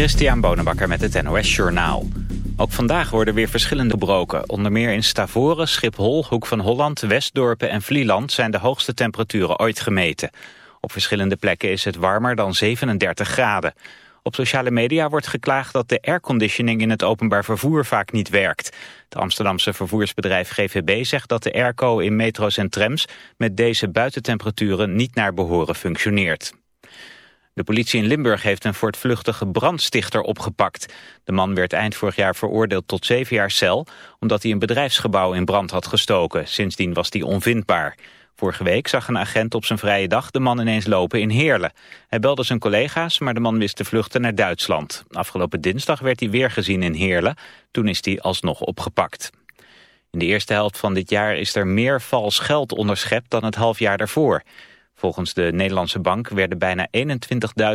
Christian Bonenbakker met het NOS Journaal. Ook vandaag worden weer verschillende broken. Onder meer in Stavoren, Schiphol, Hoek van Holland, Westdorpen en Vlieland... zijn de hoogste temperaturen ooit gemeten. Op verschillende plekken is het warmer dan 37 graden. Op sociale media wordt geklaagd dat de airconditioning in het openbaar vervoer vaak niet werkt. Het Amsterdamse vervoersbedrijf GVB zegt dat de airco in metro's en trams met deze buitentemperaturen niet naar behoren functioneert. De politie in Limburg heeft een voortvluchtige brandstichter opgepakt. De man werd eind vorig jaar veroordeeld tot zeven jaar cel... omdat hij een bedrijfsgebouw in brand had gestoken. Sindsdien was hij onvindbaar. Vorige week zag een agent op zijn vrije dag de man ineens lopen in Heerlen. Hij belde zijn collega's, maar de man wist te vluchten naar Duitsland. Afgelopen dinsdag werd hij weer gezien in Heerlen. Toen is hij alsnog opgepakt. In de eerste helft van dit jaar is er meer vals geld onderschept dan het half jaar daarvoor. Volgens de Nederlandse bank werden bijna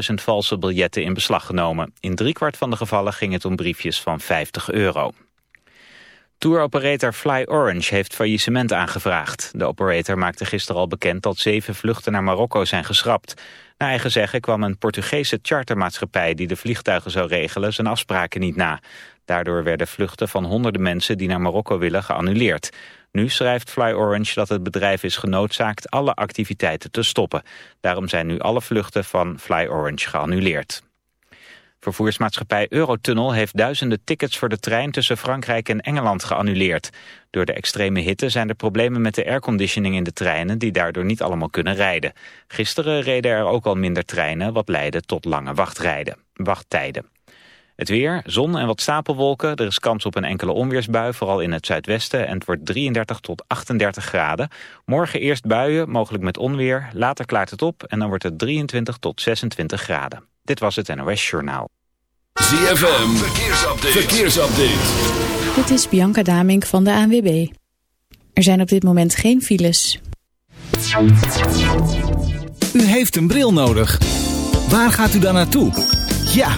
21.000 valse biljetten in beslag genomen. In driekwart van de gevallen ging het om briefjes van 50 euro. Touroperator Fly Orange heeft faillissement aangevraagd. De operator maakte gisteren al bekend dat zeven vluchten naar Marokko zijn geschrapt. Naar eigen zeggen kwam een Portugese chartermaatschappij die de vliegtuigen zou regelen zijn afspraken niet na. Daardoor werden vluchten van honderden mensen die naar Marokko willen geannuleerd. Nu schrijft Fly Orange dat het bedrijf is genoodzaakt alle activiteiten te stoppen. Daarom zijn nu alle vluchten van Fly Orange geannuleerd. Vervoersmaatschappij Eurotunnel heeft duizenden tickets voor de trein tussen Frankrijk en Engeland geannuleerd. Door de extreme hitte zijn er problemen met de airconditioning in de treinen die daardoor niet allemaal kunnen rijden. Gisteren reden er ook al minder treinen wat leidde tot lange wachtrijden, wachttijden. Het weer, zon en wat stapelwolken. Er is kans op een enkele onweersbui, vooral in het zuidwesten. En het wordt 33 tot 38 graden. Morgen eerst buien, mogelijk met onweer. Later klaart het op en dan wordt het 23 tot 26 graden. Dit was het NOS Journaal. ZFM, verkeersupdate. verkeersupdate. Dit is Bianca Damink van de ANWB. Er zijn op dit moment geen files. U heeft een bril nodig. Waar gaat u dan naartoe? Ja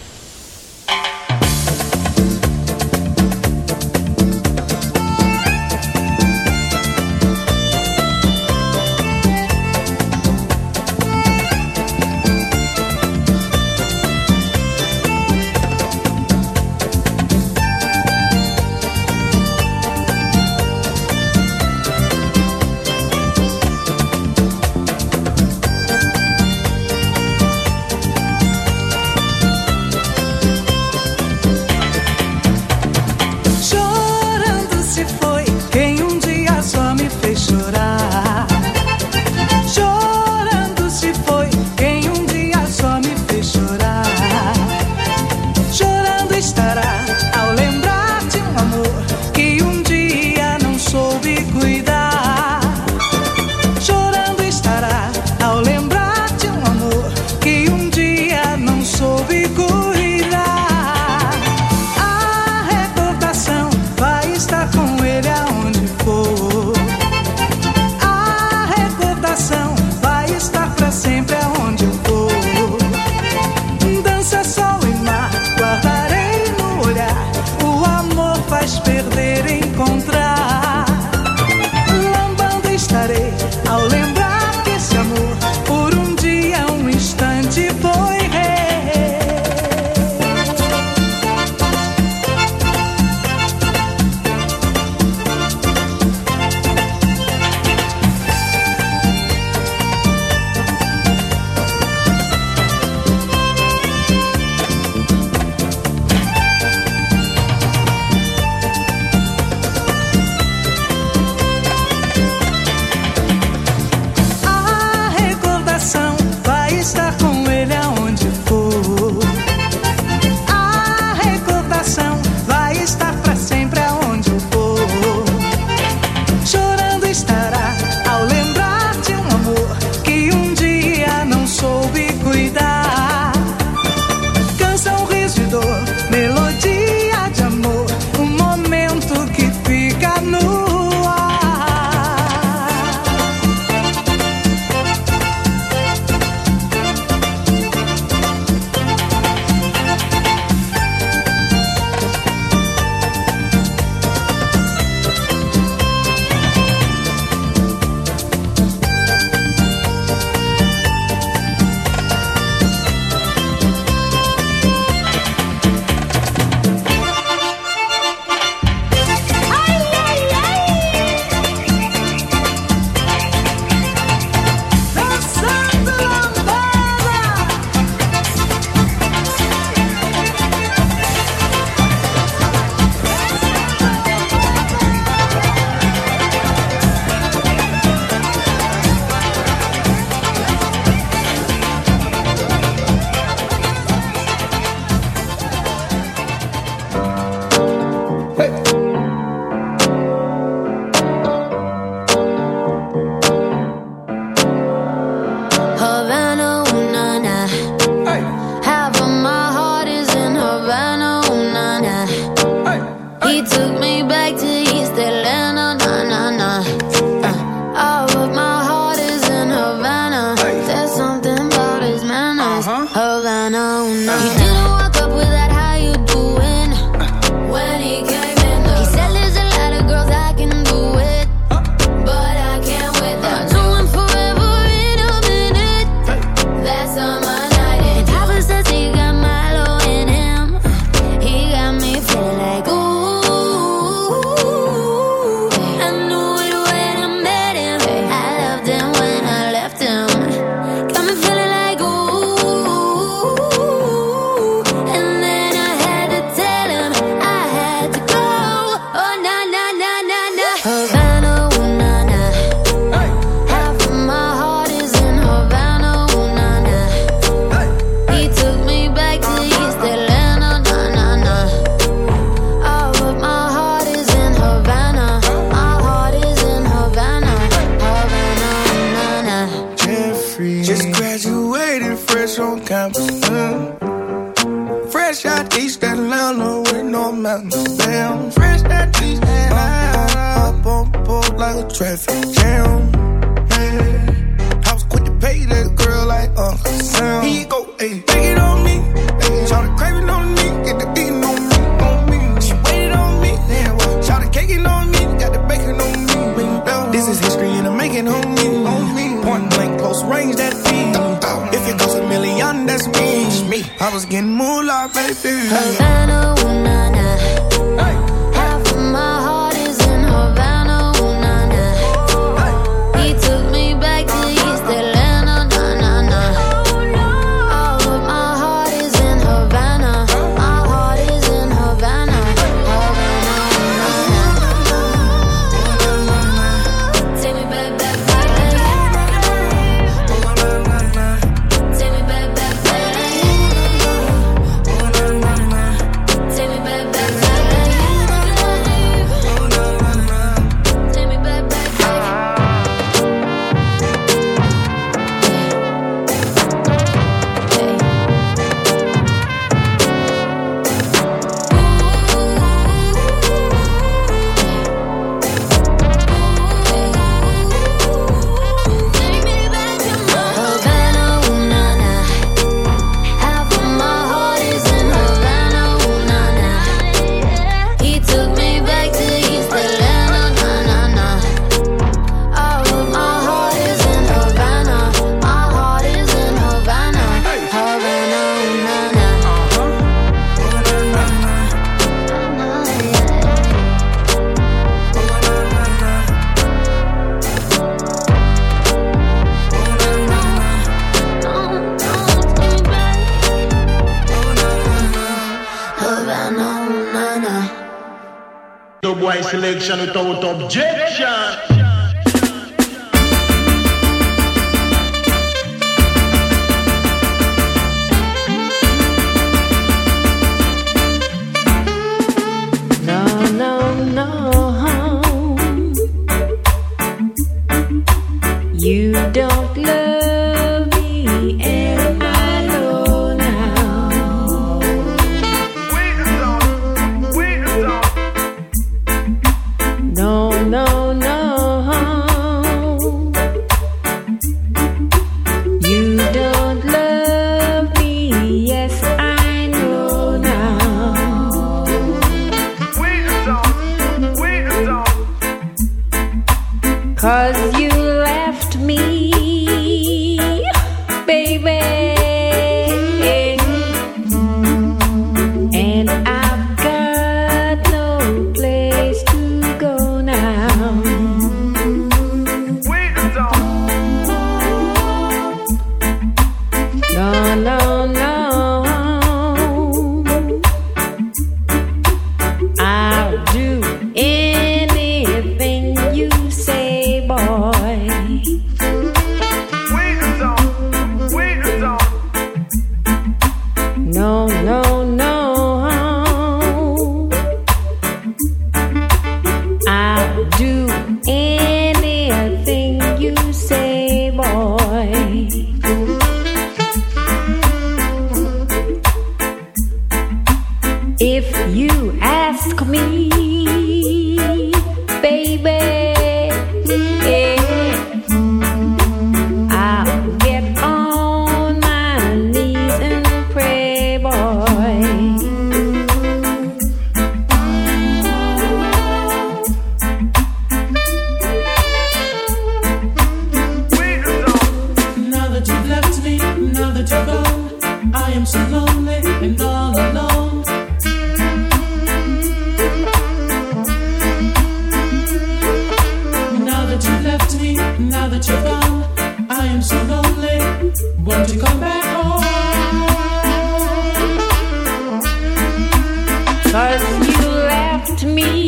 to me.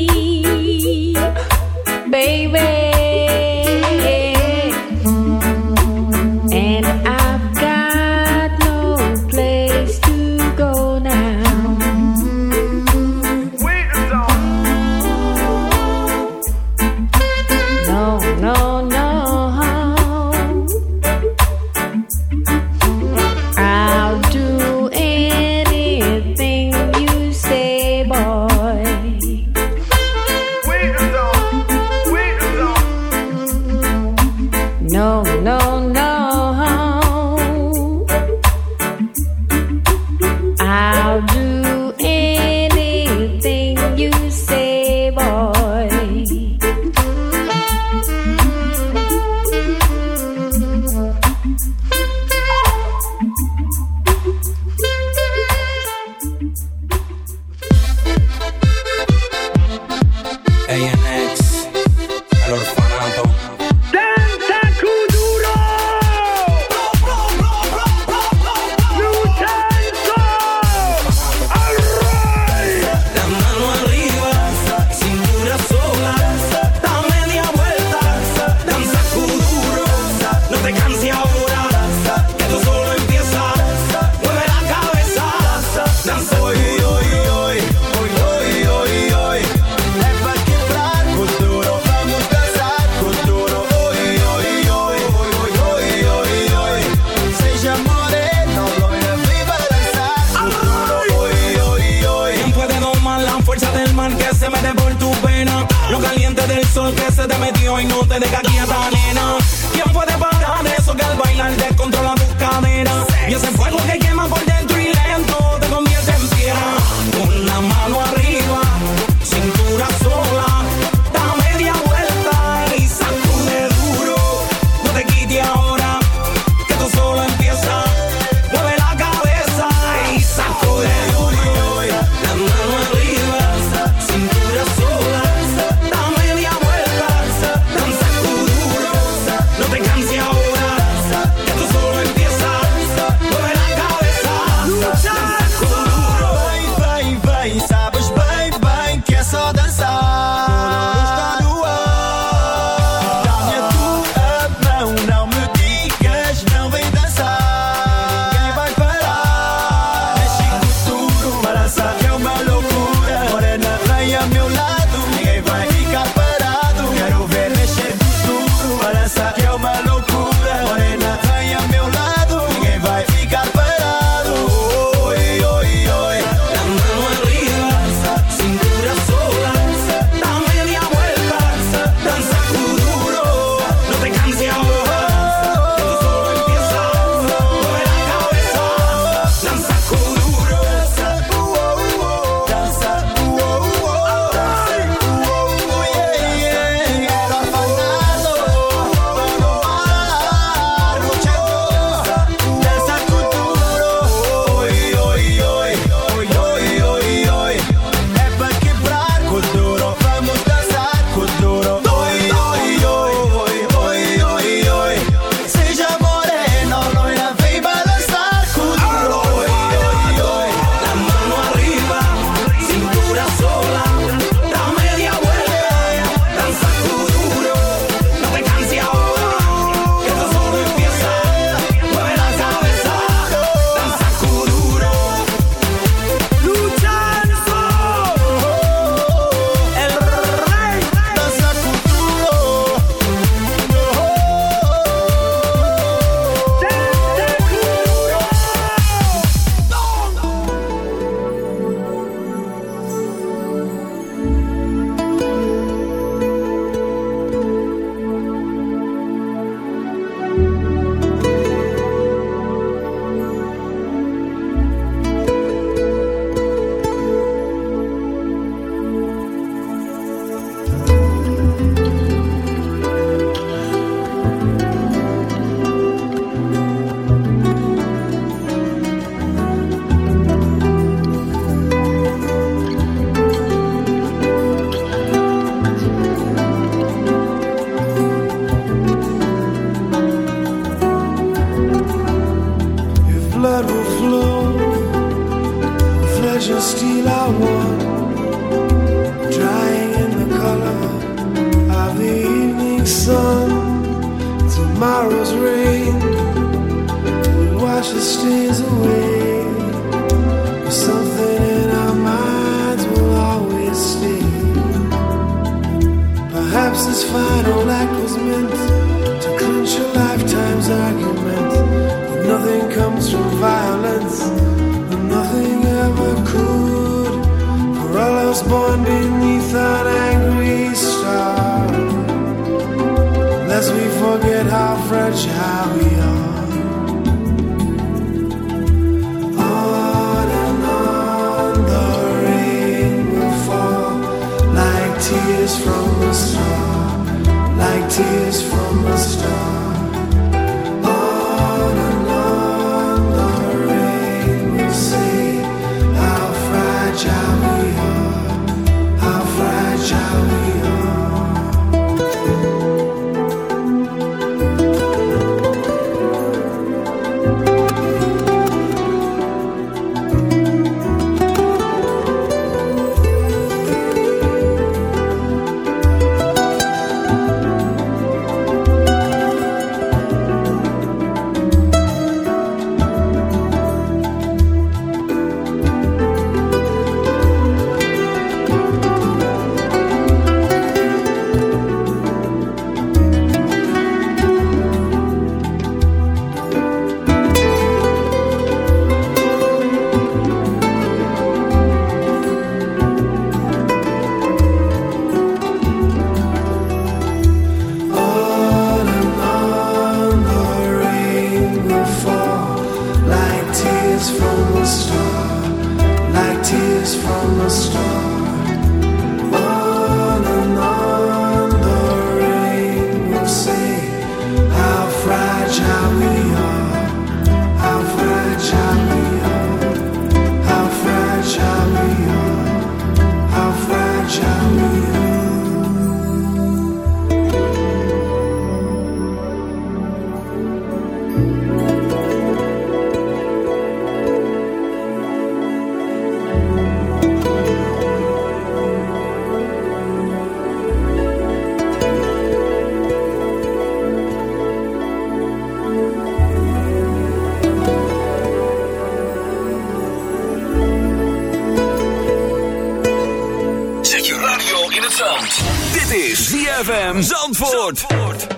Zandvoort. Zandvoort.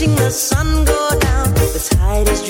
watching the sun go down. The tide is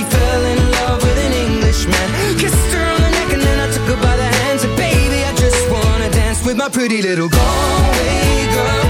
she fell in love with an Englishman. Kissed her on the neck and then I took her by the hands. And baby, I just wanna dance with my pretty little Galway girl.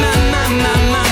my, my, my, my.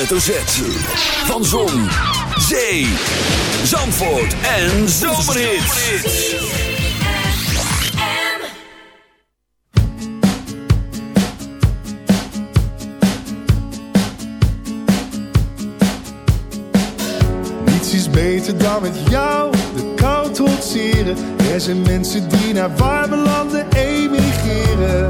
hoofdletter Z. Van Zon, Zee, Zandvoort en Zomerhit. Niets is beter dan met jou de kou trotseren. Er zijn mensen die naar warme landen emigreren.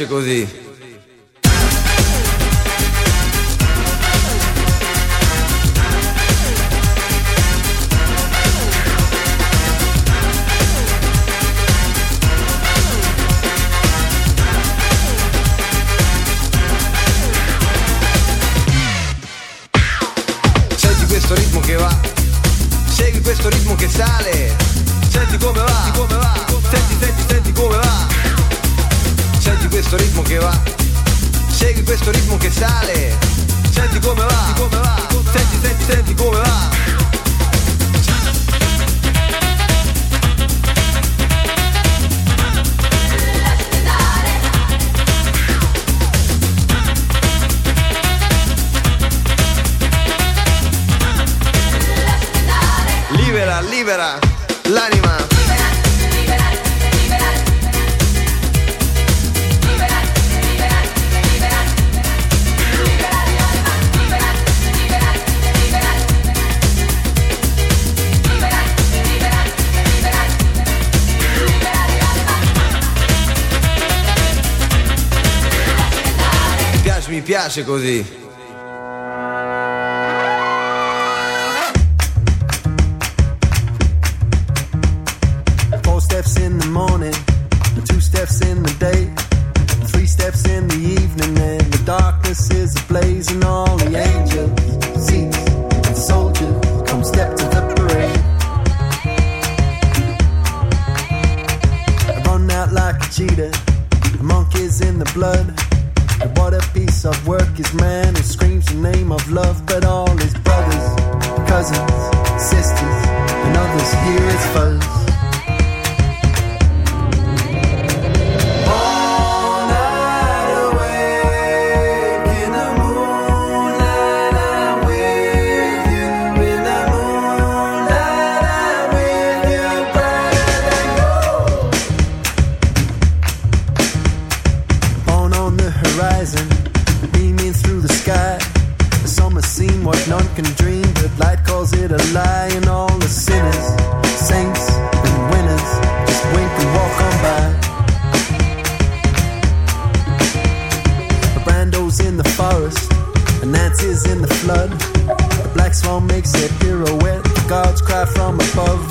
piace così. piace così. The A black swan makes it pirouette. Guards cry from above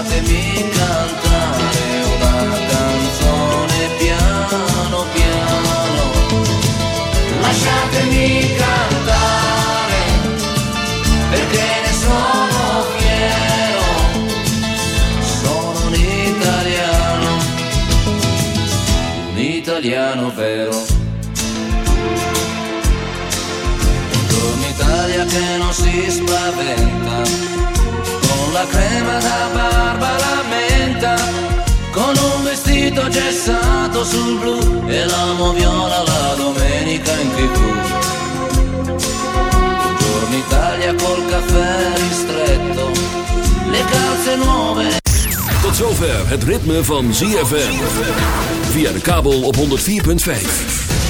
lasciatemi cantare una canzone piano piano, lasciatemi cantare perché ne sono fiero, sono un italiano, un italiano vero. Italia che non si spaventa, la crema da barba la con un vestito gessato sul blu e l'amo viola la domenica in tv. Buongiorno Italia col caffè ristretto, le calze nuove. Tot zover het ritme van ZFM. Via de kabel op 104.5.